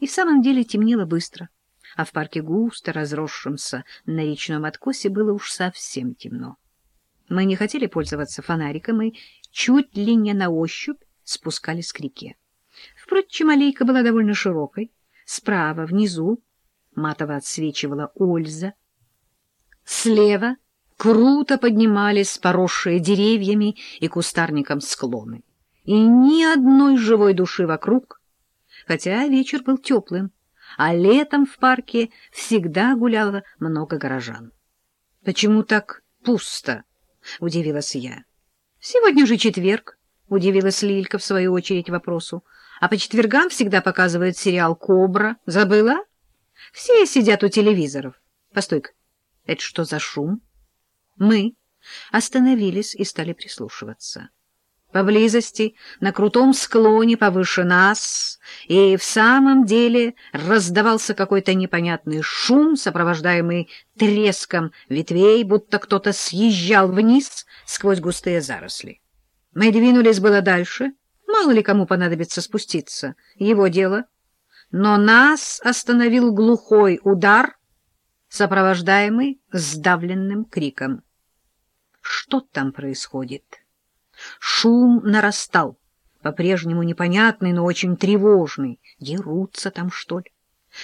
И в самом деле темнело быстро, а в парке густо разросшемся на речном откосе было уж совсем темно. Мы не хотели пользоваться фонариком и чуть ли не на ощупь спускались к реке. Впрочем, аллейка была довольно широкой. Справа, внизу, матово отсвечивала Ольза. Слева круто поднимались поросшие деревьями и кустарником склоны. И ни одной живой души вокруг, хотя вечер был теплым, а летом в парке всегда гуляло много горожан. — Почему так пусто? — удивилась я. — Сегодня же четверг, — удивилась Лилька в свою очередь вопросу. — А по четвергам всегда показывают сериал «Кобра». Забыла? Все сидят у телевизоров. Постой-ка, это что за шум? Мы остановились и стали прислушиваться. Поблизости, на крутом склоне повыше нас, и в самом деле раздавался какой-то непонятный шум, сопровождаемый треском ветвей, будто кто-то съезжал вниз сквозь густые заросли. Мы двинулись было дальше, мало ли кому понадобится спуститься, его дело. Но нас остановил глухой удар, сопровождаемый сдавленным криком. Что там происходит? Шум нарастал, по-прежнему непонятный, но очень тревожный. Дерутся там, что ли?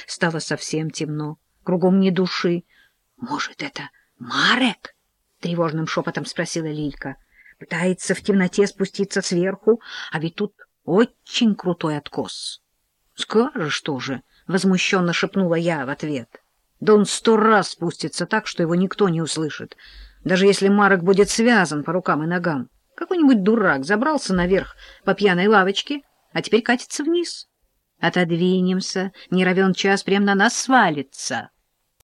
Стало совсем темно, кругом ни души. — Может, это Марек? — тревожным шепотом спросила Лилька. — Пытается в темноте спуститься сверху, а ведь тут очень крутой откос. — Скажешь тоже, — возмущенно шепнула я в ответ. — Да он сто раз спустится так, что его никто не услышит, даже если Марек будет связан по рукам и ногам. Какой-нибудь дурак забрался наверх по пьяной лавочке, а теперь катится вниз. Отодвинемся, не равен час, прям на нас свалится.